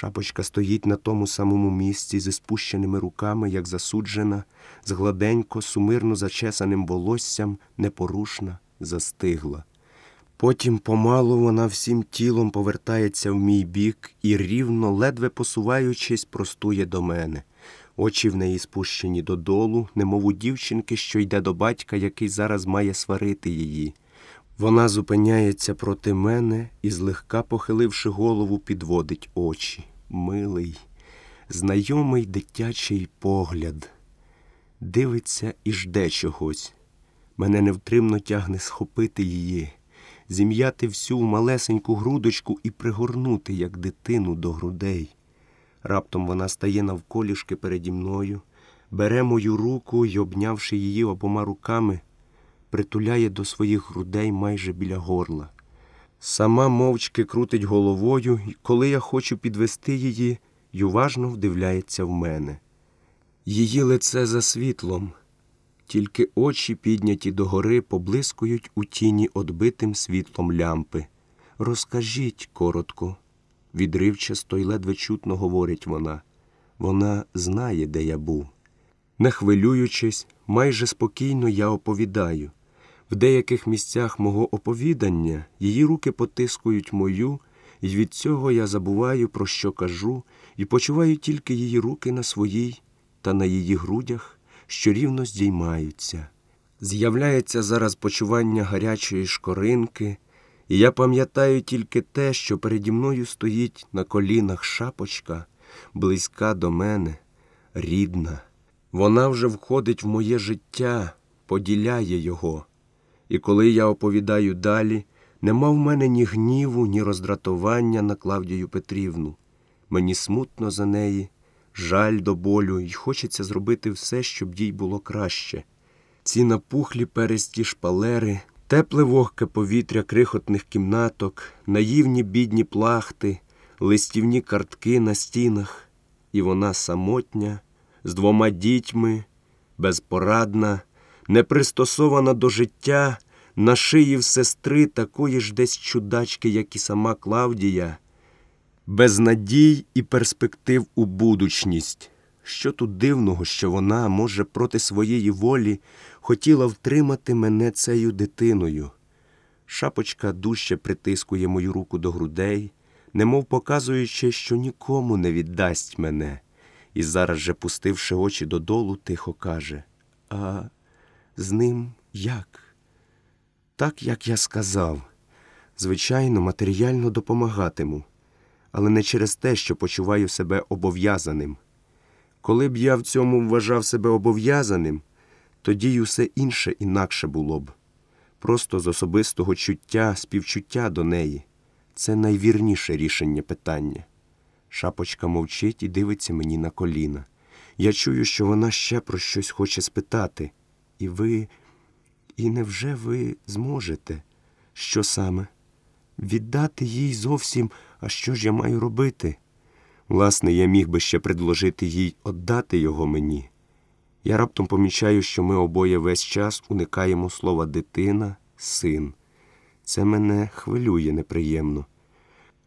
Шапочка стоїть на тому самому місці зі спущеними руками, як засуджена, з гладенько, сумирно зачесаним волоссям, непорушна, застигла. Потім помалу вона всім тілом повертається в мій бік і рівно, ледве посуваючись, простує до мене. Очі в неї спущені додолу, немов у дівчинки, що йде до батька, який зараз має сварити її. Вона зупиняється проти мене і, злегка похиливши голову, підводить очі. Милий, знайомий дитячий погляд. Дивиться і жде чогось. Мене невтримно тягне схопити її, зім'яти всю малесеньку грудочку і пригорнути, як дитину, до грудей. Раптом вона стає навколішки переді мною, бере мою руку і, обнявши її обома руками, притуляє до своїх грудей майже біля горла. Сама мовчки крутить головою, і коли я хочу підвести її, й уважно вдивляється в мене. Її лице за світлом, тільки очі, підняті догори, поблискують у тіні одбитим світлом лямпи. Розкажіть коротко, відривчасто й ледве чутно говорить вона. Вона знає, де я був. Не хвилюючись, майже спокійно я оповідаю. В деяких місцях мого оповідання її руки потискують мою, і від цього я забуваю, про що кажу, і почуваю тільки її руки на своїй та на її грудях, що рівно здіймаються. З'являється зараз почування гарячої шкоринки, і я пам'ятаю тільки те, що переді мною стоїть на колінах шапочка, близька до мене, рідна. Вона вже входить в моє життя, поділяє його. І коли я оповідаю далі, нема в мене ні гніву, ні роздратування на Клавдію Петрівну. Мені смутно за неї, жаль до болю, і хочеться зробити все, щоб їй було краще. Ці напухлі пересті шпалери, тепле вогке повітря крихотних кімнаток, наївні бідні плахти, листівні картки на стінах, і вона самотня, з двома дітьми, безпорадна, непристосована до життя, на шиї в сестри такої ж десь чудачки, як і сама Клавдія, без надій і перспектив у будучність. Що тут дивного, що вона, може, проти своєї волі хотіла втримати мене цею дитиною. Шапочка дужче притискує мою руку до грудей, немов показуючи, що нікому не віддасть мене, і зараз же, пустивши очі додолу, тихо каже А з ним як? Так, як я сказав, звичайно, матеріально допомагатиму, але не через те, що почуваю себе обов'язаним. Коли б я в цьому вважав себе обов'язаним, тоді й усе інше інакше було б. Просто з особистого чуття, співчуття до неї. Це найвірніше рішення питання. Шапочка мовчить і дивиться мені на коліна. Я чую, що вона ще про щось хоче спитати. І ви. І невже ви зможете? Що саме? Віддати їй зовсім, а що ж я маю робити? Власне, я міг би ще предложити їй отдати його мені. Я раптом помічаю, що ми обоє весь час уникаємо слова дитина, син. Це мене хвилює неприємно.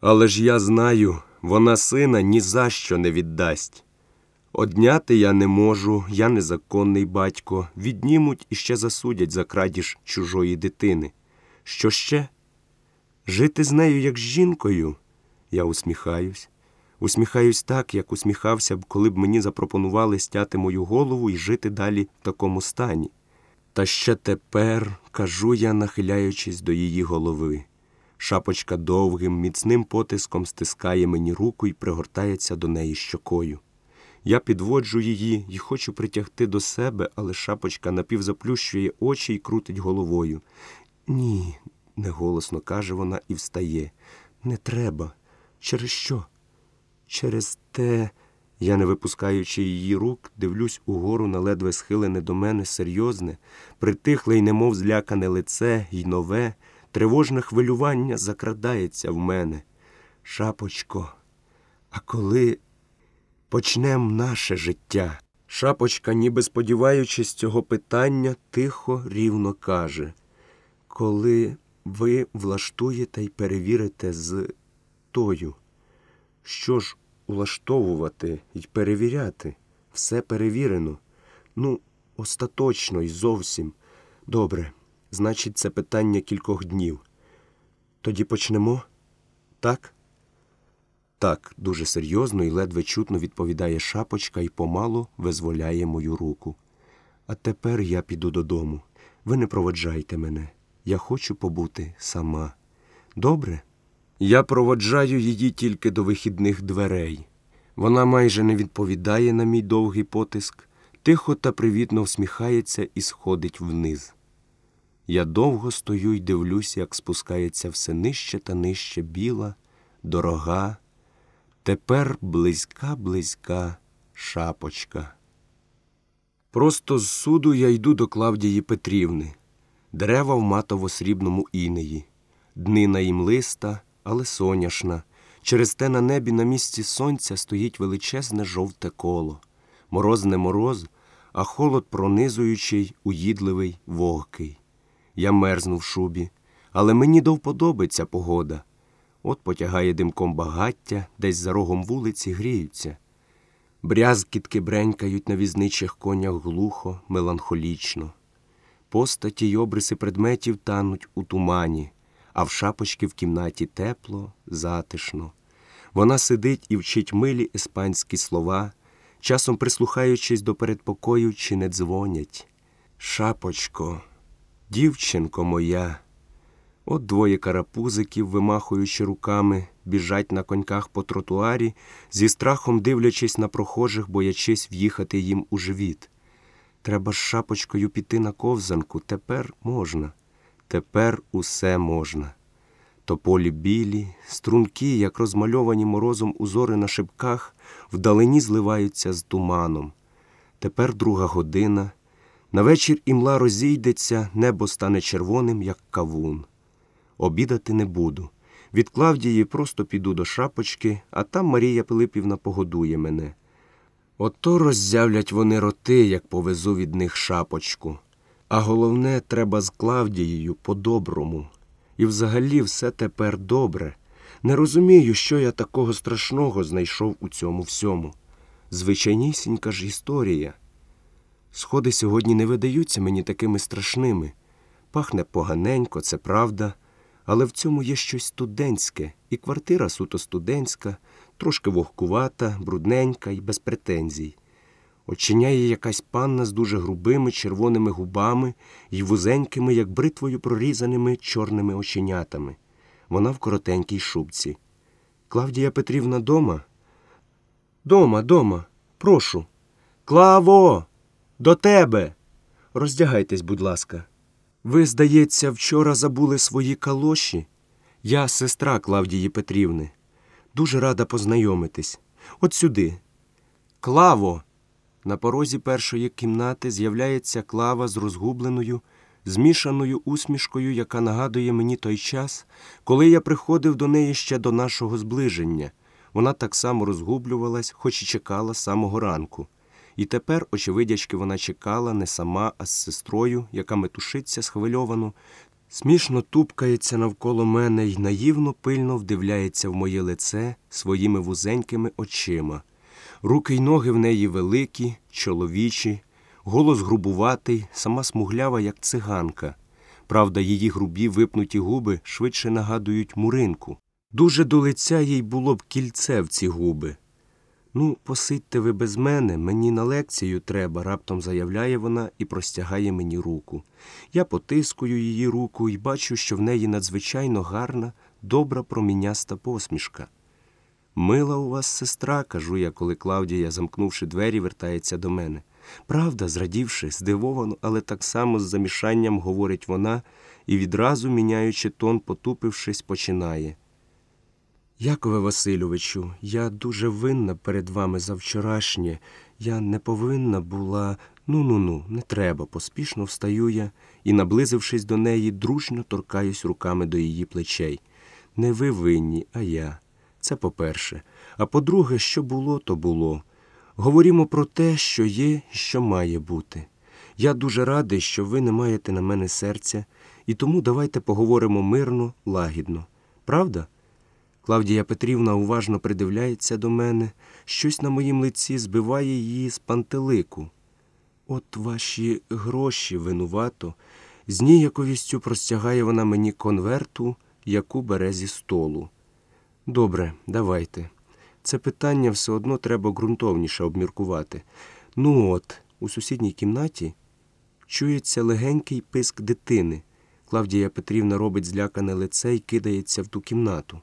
Але ж я знаю, вона сина ні за що не віддасть. Одняти я не можу, я незаконний батько, віднімуть і ще засудять за крадіж чужої дитини. Що ще? Жити з нею, як з жінкою? Я усміхаюсь. Усміхаюсь так, як усміхався б, коли б мені запропонували стяти мою голову і жити далі в такому стані. Та ще тепер, кажу я, нахиляючись до її голови. Шапочка довгим, міцним потиском стискає мені руку і пригортається до неї щокою. Я підводжу її і хочу притягти до себе, але шапочка напівзаплющує очі і крутить головою. Ні, неголосно каже вона і встає. Не треба. Через що? Через те, я, не випускаючи її рук, дивлюсь угору на ледве схилене до мене серйозне, притихле й немов злякане лице й нове, тривожне хвилювання закрадається в мене. Шапочко, а коли почнем наше життя? Шапочка, ніби сподіваючись цього питання, тихо, рівно каже, коли ви влаштуєте й перевірите з тою. Що ж улаштовувати і перевіряти. Все перевірено. Ну, остаточно і зовсім. Добре, значить, це питання кількох днів. Тоді почнемо? Так? Так, дуже серйозно і ледве чутно відповідає шапочка і помалу визволяє мою руку. А тепер я піду додому. Ви не проводжайте мене. Я хочу побути сама. Добре? Я проводжаю її тільки до вихідних дверей. Вона майже не відповідає на мій довгий потиск, тихо та привітно всміхається і сходить вниз. Я довго стою й дивлюсь, як спускається все нижче та нижче біла, дорога, тепер близька, близька шапочка. Просто з суду я йду до Клавдії Петрівни, дерева в матово-срібному інеї, днина їм листа, але соняшна. Через те на небі на місці сонця стоїть величезне жовте коло. Мороз не мороз, а холод пронизуючий, уїдливий, вогкий. Я мерзну в шубі, але мені до вподоби погода. От потягає димком багаття, десь за рогом вулиці гріються. Брязкітки бренькають на візничих конях глухо, меланхолічно. Постаті й обриси предметів тануть у тумані, а в шапочки в кімнаті тепло, затишно. Вона сидить і вчить милі іспанські слова, часом прислухаючись до передпокою, чи не дзвонять. Шапочко, дівчинко моя. От двоє карапузиків, вимахуючи руками, біжать на коньках по тротуарі, зі страхом дивлячись на прохожих, боячись в'їхати їм у живіт. Треба з шапочкою піти на ковзанку. Тепер можна, тепер усе можна. Тополі білі, струнки, як розмальовані морозом узори на шибках, вдалині зливаються з туманом. Тепер друга година. На вечір імла розійдеться, небо стане червоним, як кавун. Обідати не буду. Від Клавдії просто піду до шапочки, а там Марія Пилипівна погодує мене. Ото роззявлять вони роти, як повезу від них шапочку. А головне, треба з Клавдією по-доброму. І взагалі все тепер добре. Не розумію, що я такого страшного знайшов у цьому всьому. Звичайнісінька ж історія. Сходи сьогодні не видаються мені такими страшними. Пахне поганенько, це правда, але в цьому є щось студентське, і квартира суто студентська, трошки вогкувата, брудненька і без претензій. Очиняє якась панна з дуже грубими червоними губами і вузенькими, як бритвою прорізаними чорними оченятами. Вона в коротенькій шубці. Клавдія Петрівна дома? Дома, дома, прошу. Клаво, до тебе. Роздягайтесь, будь ласка. Ви, здається, вчора забули свої калоші? Я сестра Клавдії Петрівни. Дуже рада познайомитись. От сюди. Клаво. На порозі першої кімнати з'являється клава з розгубленою, змішаною усмішкою, яка нагадує мені той час, коли я приходив до неї ще до нашого зближення. Вона так само розгублювалась, хоч і чекала самого ранку. І тепер, очевидячки, вона чекала не сама, а з сестрою, яка метушиться схвильовано, смішно тупкається навколо мене і наївно пильно вдивляється в моє лице своїми вузенькими очима. Руки й ноги в неї великі, чоловічі, голос грубуватий, сама смуглява, як циганка. Правда, її грубі випнуті губи швидше нагадують муринку. Дуже до лиця їй було б кільце в ці губи. Ну, посидьте ви без мене, мені на лекцію треба, раптом заявляє вона і простягає мені руку. Я потискую її руку і бачу, що в неї надзвичайно гарна, добра проміняста посмішка. Мила у вас сестра, кажу я, коли Клавдія, замкнувши двері, вертається до мене. Правда, зрадівши, здивовано, але так само з замішанням говорить вона і відразу, міняючи тон, потупившись, починає. Якове Васильовичу, я дуже винна перед вами за вчорашнє. Я не повинна була. Ну ну ну, не треба. Поспішно встаю я і, наблизившись до неї, дружньо торкаюсь руками до її плечей. Не ви винні, а я. Це по-перше. А по-друге, що було, то було. Говоримо про те, що є що має бути. Я дуже радий, що ви не маєте на мене серця, і тому давайте поговоримо мирно, лагідно. Правда? Клавдія Петрівна уважно придивляється до мене, щось на моїм лиці збиває її з пантелику. От ваші гроші винувато. З ніяковістю простягає вона мені конверту, яку бере зі столу. Добре, давайте. Це питання все одно треба ґрунтовніше обміркувати. Ну от, у сусідній кімнаті чується легенький писк дитини. Клавдія Петрівна робить злякане лице і кидається в ту кімнату.